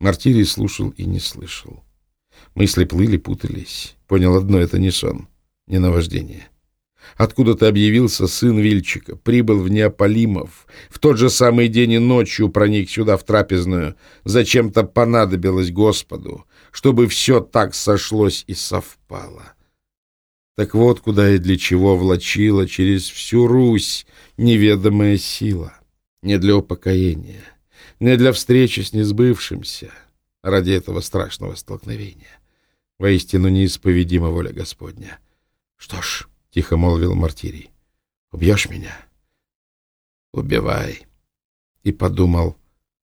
Мартирий слушал и не слышал. Мысли плыли, путались. Понял одно — это не сон, не наваждение. Откуда-то объявился сын Вильчика, прибыл в Неаполимов. В тот же самый день и ночью проник сюда, в трапезную. Зачем-то понадобилось Господу, чтобы все так сошлось и совпало. Так вот, куда и для чего влачила через всю Русь неведомая сила. Не для упокоения, не для встречи с несбывшимся, ради этого страшного столкновения. Воистину неисповедима воля Господня. Что ж, — тихо молвил Мартирий, — убьешь меня? Убивай. И подумал,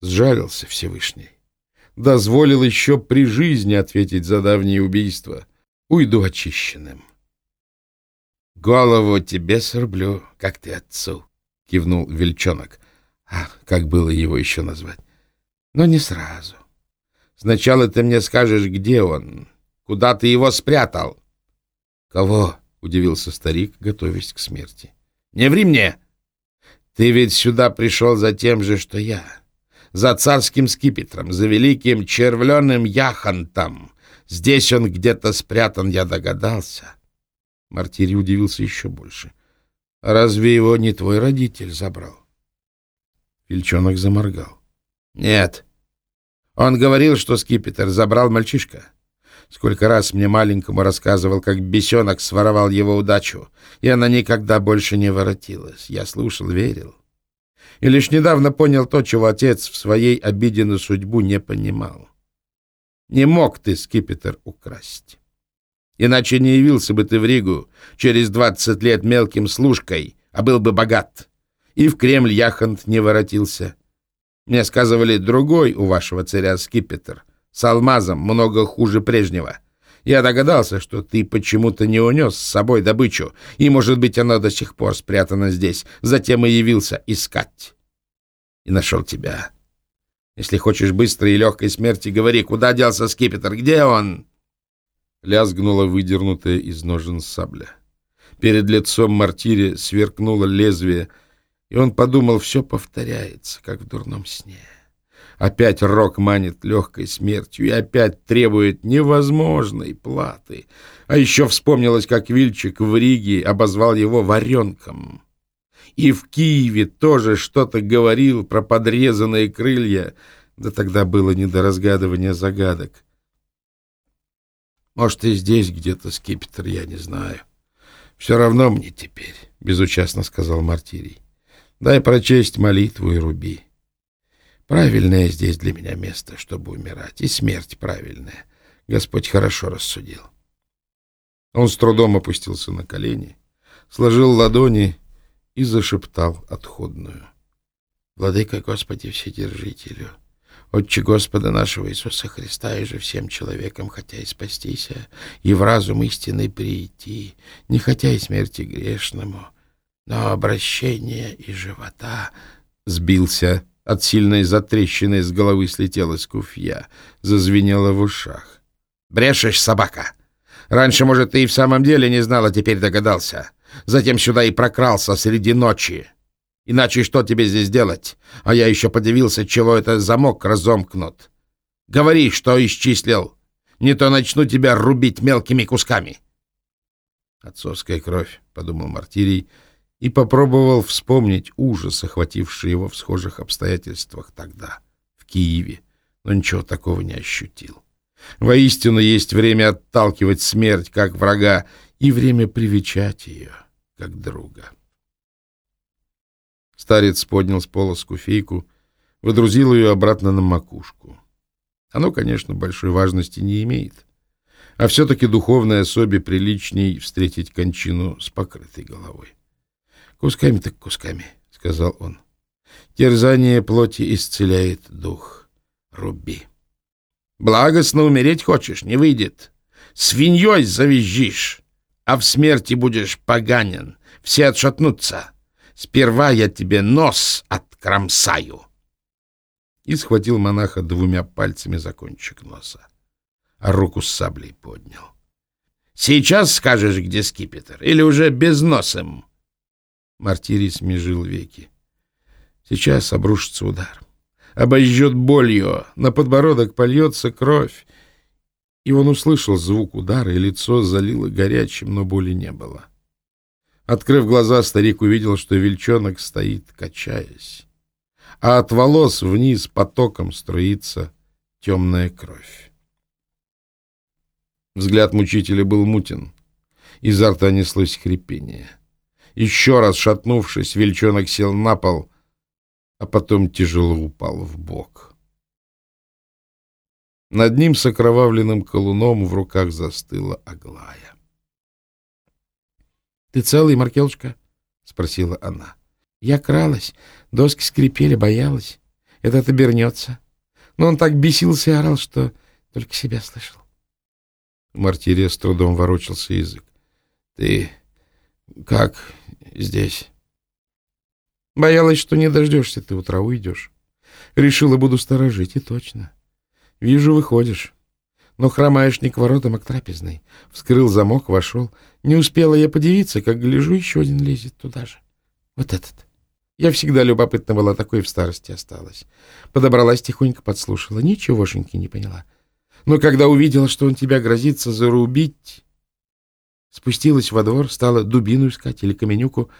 сжалился Всевышний. Дозволил еще при жизни ответить за давние убийства. Уйду очищенным. «Голову тебе срублю, как ты отцу», — кивнул Вельчонок. Как было его еще назвать? Но не сразу. Сначала ты мне скажешь, где он, Куда ты его спрятал? — Кого? — удивился старик, готовясь к смерти. — Не ври мне! Ты ведь сюда пришел за тем же, что я. За царским скипетром, за великим червленым яхонтом. Здесь он где-то спрятан, я догадался. Мартирий удивился еще больше. — Разве его не твой родитель забрал? Фельчонок заморгал. — Нет. Он говорил, что скипетр забрал мальчишка. Сколько раз мне маленькому рассказывал, как бесенок своровал его удачу, и она никогда больше не воротилась. Я слушал, верил. И лишь недавно понял то, чего отец в своей обиде на судьбу не понимал. Не мог ты скипетр украсть. Иначе не явился бы ты в Ригу через двадцать лет мелким служкой, а был бы богат. И в Кремль Яхонт не воротился. Мне сказывали, другой у вашего царя скипетр — с алмазом много хуже прежнего. Я догадался, что ты почему-то не унес с собой добычу, и, может быть, она до сих пор спрятана здесь. Затем и явился искать. И нашел тебя. Если хочешь быстрой и легкой смерти, говори, куда делся скипетр, где он?» Лязгнула выдернутая из ножен сабля. Перед лицом мартире сверкнуло лезвие, и он подумал, все повторяется, как в дурном сне. Опять Рок манит легкой смертью и опять требует невозможной платы. А еще вспомнилось, как Вильчик в Риге обозвал его варенком. И в Киеве тоже что-то говорил про подрезанные крылья. Да тогда было не до разгадывания загадок. Может, и здесь где-то скипетр, я не знаю. Все равно мне теперь, — безучастно сказал Мартирий. Дай прочесть молитву и руби. Правильное здесь для меня место, чтобы умирать, и смерть правильная. Господь хорошо рассудил. Он с трудом опустился на колени, сложил ладони и зашептал отходную. Владыка Господи Вседержителю, Отче Господа нашего Иисуса Христа, и же всем человекам, хотя и спастися, и в разум истинный прийти, не хотя и смерти грешному, но обращение и живота сбился от сильной затрещины с головы слетела скуфья, зазвенела в ушах. «Брешешь, собака! Раньше, может, ты и в самом деле не знал, а теперь догадался. Затем сюда и прокрался среди ночи. Иначе что тебе здесь делать? А я еще подивился, чего это замок разомкнут. Говори, что исчислил. Не то начну тебя рубить мелкими кусками». «Отцовская кровь», — подумал Мартирий, — и попробовал вспомнить ужас, охвативший его в схожих обстоятельствах тогда, в Киеве, но ничего такого не ощутил. Воистину есть время отталкивать смерть как врага и время привечать ее как друга. Старец поднял с пола скуфейку, выдрузил ее обратно на макушку. Оно, конечно, большой важности не имеет, а все-таки духовной особе приличней встретить кончину с покрытой головой. Кусками так кусками, — сказал он. Терзание плоти исцеляет дух. Руби. Благостно умереть хочешь, не выйдет. Свиньей завизжишь, а в смерти будешь поганен. Все отшатнутся. Сперва я тебе нос откромсаю. И схватил монаха двумя пальцами за кончик носа, а руку с саблей поднял. Сейчас скажешь, где скипетр, или уже без носом? Мартирий смежил веки. Сейчас обрушится удар. обожжет болью, на подбородок польется кровь. И он услышал звук удара, и лицо залило горячим, но боли не было. Открыв глаза, старик увидел, что вельчонок стоит, качаясь, а от волос вниз потоком струится темная кровь. Взгляд мучителя был мутен. Изо рта неслось хрипение. Еще раз шатнувшись, вельчонок сел на пол, а потом тяжело упал в бок. Над ним с окровавленным колуном в руках застыла Аглая. — Ты целый, Маркелушка? — спросила она. — Я кралась, доски скрипели, боялась. Этот обернется. Но он так бесился и орал, что только себя слышал. Мартирия с трудом ворочался язык. — Ты как здесь? Боялась, что не дождешься ты утра, уйдешь. Решила, буду сторожить, и точно. Вижу, выходишь. Но хромаешь не к воротам, а к трапезной. Вскрыл замок, вошел. Не успела я подивиться, как гляжу, еще один лезет туда же. Вот этот. Я всегда любопытна была, такой в старости осталась. Подобралась тихонько, подслушала. Ничегошеньки не поняла. Но когда увидела, что он тебя грозится зарубить, спустилась во двор, стала дубину искать или каменюку,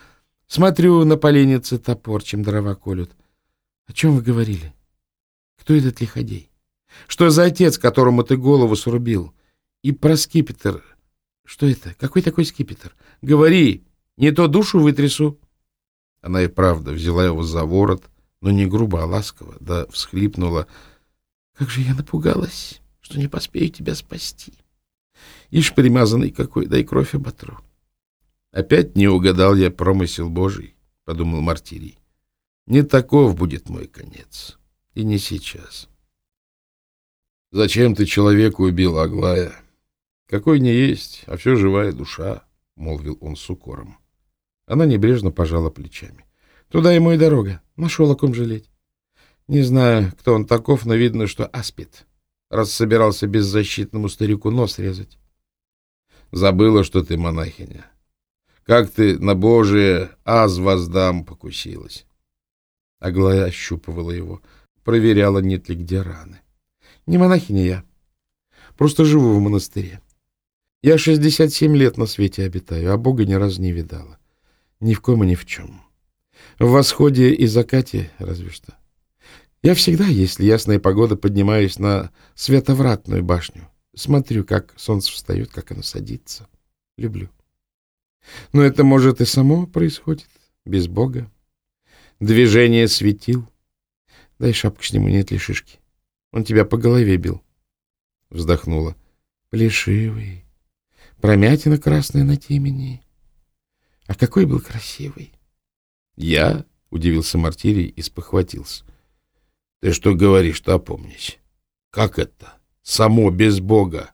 Смотрю на поленнице топор, чем дрова колют. О чем вы говорили? Кто этот лиходей? Что за отец, которому ты голову срубил? И про скипетр. Что это? Какой такой скипетр? Говори, не то душу вытрясу. Она и правда взяла его за ворот, но не грубо, а ласково, да всхлипнула. Как же я напугалась, что не поспею тебя спасти. Ишь, примазанный какой, дай кровь оботру. Опять не угадал я промысел Божий, — подумал Мартирий. Не таков будет мой конец. И не сейчас. Зачем ты человека убил, Аглая? Какой не есть, а все живая душа, — молвил он с укором. Она небрежно пожала плечами. Туда ему и дорога. Нашел о ком жалеть. Не знаю, кто он таков, но видно, что аспид, раз собирался беззащитному старику нос резать. Забыла, что ты монахиня. Как ты на Божие аз воздам покусилась. Аглая ощупывала его, проверяла, нет ли где раны. Не монахиня я, просто живу в монастыре. Я шестьдесят семь лет на свете обитаю, а Бога ни разу не видала. Ни в ком и ни в чем. В восходе и закате разве что. Я всегда, если ясная погода, поднимаюсь на световратную башню. Смотрю, как солнце встает, как оно садится. Люблю. Но это, может, и само происходит, без Бога. Движение светил. Дай шапку с нему, нет ли шишки. Он тебя по голове бил. Вздохнула. Плешивый. Промятина красная на темени. А какой был красивый. Я? — удивился Мартирий и спохватился. Ты что говоришь-то, опомнись. Как это? Само без Бога.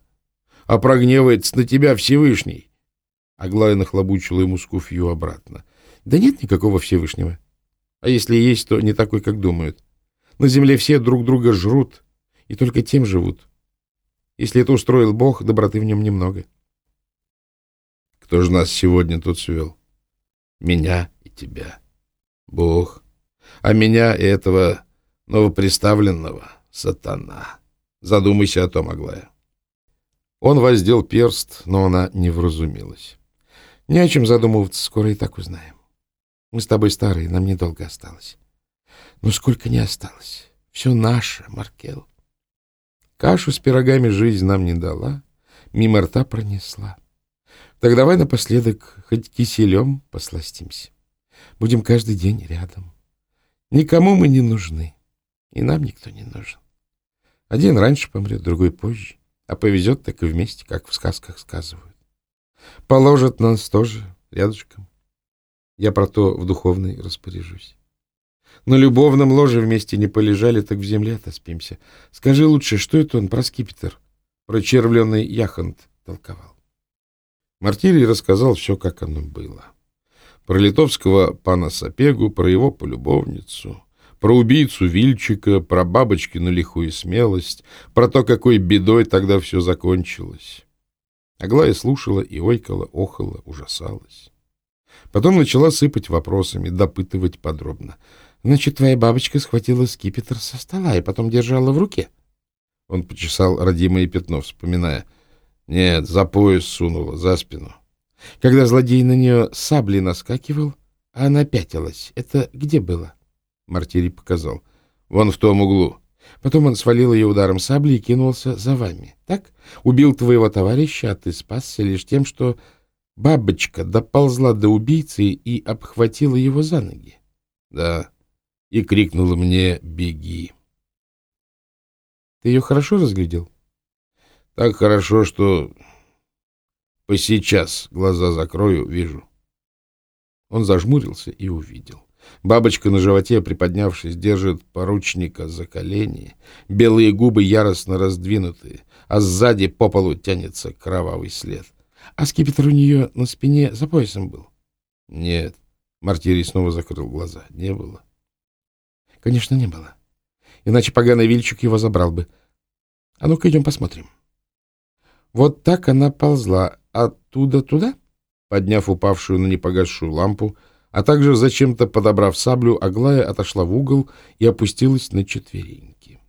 А прогневается на тебя Всевышний. Аглая нахлобучила ему скуфью обратно. — Да нет никакого Всевышнего. А если есть, то не такой, как думают. На земле все друг друга жрут, и только тем живут. Если это устроил Бог, доброты в нем немного. — Кто же нас сегодня тут свел? — Меня и тебя. Бог. А меня и этого новоприставленного — сатана. Задумайся о том, Аглая. Он воздел перст, но она не вразумилась. Не о чем задумываться, скоро и так узнаем. Мы с тобой старые, нам недолго осталось. Но сколько не осталось. Все наше, Маркел. Кашу с пирогами жизнь нам не дала, мимо рта пронесла. Так давай напоследок хоть киселем посластимся. Будем каждый день рядом. Никому мы не нужны, и нам никто не нужен. Один раньше помрет, другой позже, а повезет так и вместе, как в сказках сказывают. Положат нас тоже рядышком. Я про то в духовной распоряжусь. На любовном ложе вместе не полежали, так в земле отоспимся. Скажи лучше, что это он про скипетр, про червленный яхонт толковал? Мартирий рассказал все, как оно было. Про литовского пана Сапегу, про его полюбовницу, про убийцу Вильчика, про бабочкину лихую смелость, про то, какой бедой тогда все закончилось. Аглая слушала и ойкала, охала, ужасалась. Потом начала сыпать вопросами, допытывать подробно. Значит, твоя бабочка схватила скипетр со стола и потом держала в руке? Он почесал родимое пятно, вспоминая. Нет, за пояс сунула, за спину. Когда злодей на нее саблей наскакивал, а она пятилась, это где было? Мартири показал. Вон в том углу. Потом он свалил ее ударом сабли и кинулся за вами. Так? Убил твоего товарища, а ты спасся лишь тем, что бабочка доползла до убийцы и обхватила его за ноги. Да, и крикнула мне «Беги!». Ты ее хорошо разглядел? Так хорошо, что по сейчас глаза закрою, вижу. Он зажмурился и увидел. Бабочка на животе, приподнявшись, держит поручника за колени, белые губы яростно раздвинуты, а сзади по полу тянется кровавый след. А скипетр у нее на спине за поясом был? Нет. Мартирий снова закрыл глаза. Не было. Конечно, не было. Иначе поганый вильчик его забрал бы. А ну-ка идем посмотрим. Вот так она ползла оттуда туда, подняв упавшую на непогасшую лампу, а также, зачем-то подобрав саблю, Аглая отошла в угол и опустилась на четвереньки.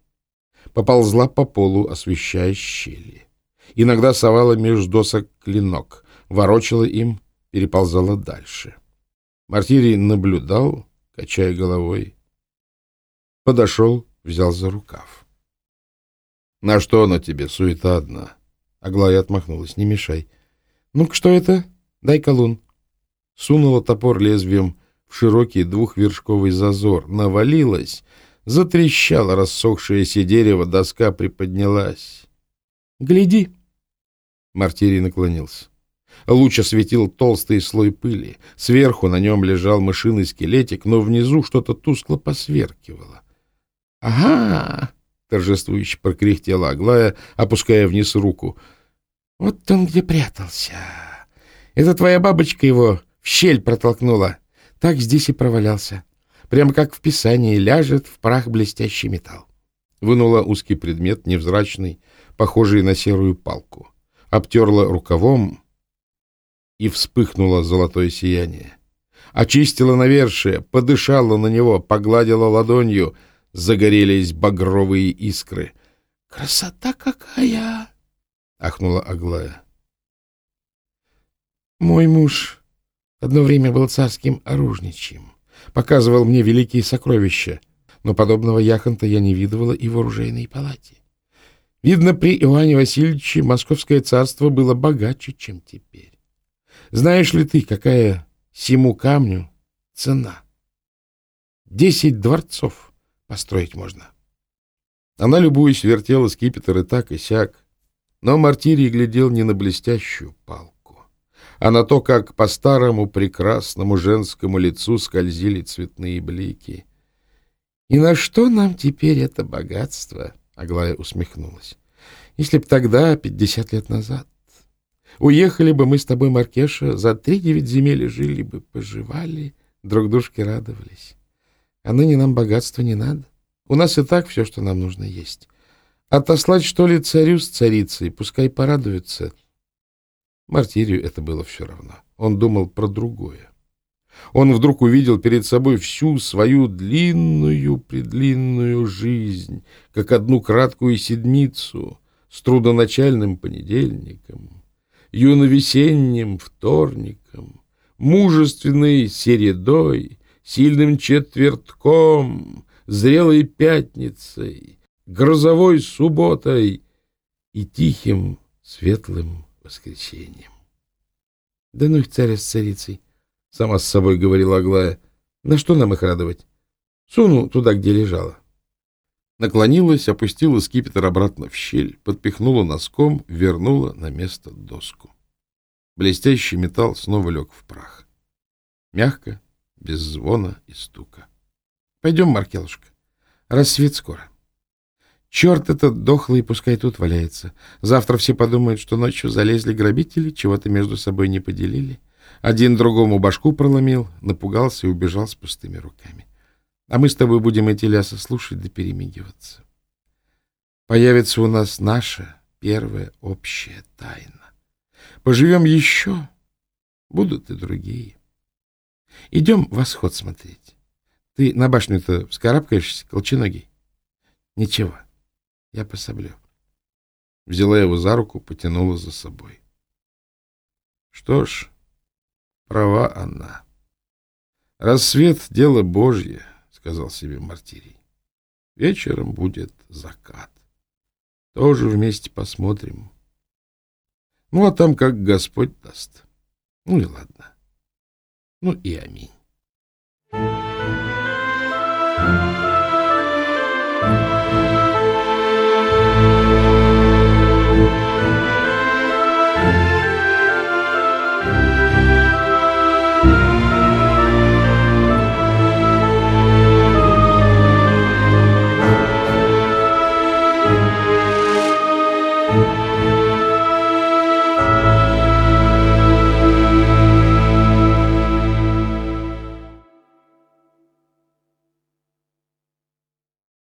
Поползла по полу, освещая щели. Иногда совала меж досок клинок, ворочала им, переползала дальше. Мартирий наблюдал, качая головой. Подошел, взял за рукав. — На что она тебе, суета одна? Аглая отмахнулась. — Не мешай. — Ну-ка, что это? Дай колун сунула топор лезвием в широкий двухвершковый зазор, навалилась, затрещало рассохшееся дерево, доска приподнялась. «Гляди!» Мартирий наклонился. Луч осветил толстый слой пыли. Сверху на нем лежал мышиный скелетик, но внизу что-то тускло посверкивало. «Ага!» — торжествующе прокряхтела Аглая, опуская вниз руку. «Вот он где прятался. Это твоя бабочка его в щель протолкнула. Так здесь и провалялся. Прямо как в Писании, ляжет в прах блестящий металл. Вынула узкий предмет, невзрачный, похожий на серую палку. Обтерла рукавом и вспыхнуло золотое сияние. Очистила навершие, подышала на него, погладила ладонью, загорелись багровые искры. «Красота какая!» — ахнула Аглая. «Мой муж Одно время был царским оружничьим. Показывал мне великие сокровища, но подобного яхонта я не видывала и в оружейной палате. Видно, при Иоанне Васильевиче Московское царство было богаче, чем теперь. Знаешь ли ты, какая сему камню цена? Десять дворцов построить можно. Она, любуясь, вертела скипетр и так, и сяк, но Мартирий глядел не на блестящую палку а на то, как по старому прекрасному женскому лицу скользили цветные блики. «И на что нам теперь это богатство?» — Аглая усмехнулась. «Если б тогда, пятьдесят лет назад, уехали бы мы с тобой, Маркеша, за три девять земель жили бы, поживали, друг дружке радовались. А ныне нам богатства не надо. У нас и так все, что нам нужно есть. Отослать, что ли, царю с царицей, пускай порадуются» Мартирию это было все равно. Он думал про другое. Он вдруг увидел перед собой всю свою длинную-предлинную жизнь, как одну краткую седмицу с трудоначальным понедельником, юновесенним вторником, мужественной середой, сильным четвертком, зрелой пятницей, грозовой субботой и тихим светлым воскресеньем. — Да ну их царя с царицей, — сама с собой говорила Аглая. — На что нам их радовать? Суну туда, где лежала. Наклонилась, опустила скипетр обратно в щель, подпихнула носком, вернула на место доску. Блестящий металл снова лег в прах. Мягко, без звона и стука. — Пойдем, Маркелушка, рассвет скоро. Черт этот дохлый, пускай тут валяется. Завтра все подумают, что ночью залезли грабители, чего-то между собой не поделили. Один другому башку проломил, напугался и убежал с пустыми руками. А мы с тобой будем эти лясы слушать да перемигиваться. Появится у нас наша первая общая тайна. Поживем еще, будут и другие. Идем восход смотреть. Ты на башню-то вскарабкаешься, колченогий? Ничего, я пособлю. Взяла его за руку, потянула за собой. Что ж, права она. Рассвет — дело Божье, — сказал себе Мартирий. Вечером будет закат. Тоже вместе посмотрим. Ну, а там как Господь даст. Ну и ладно. Ну и аминь.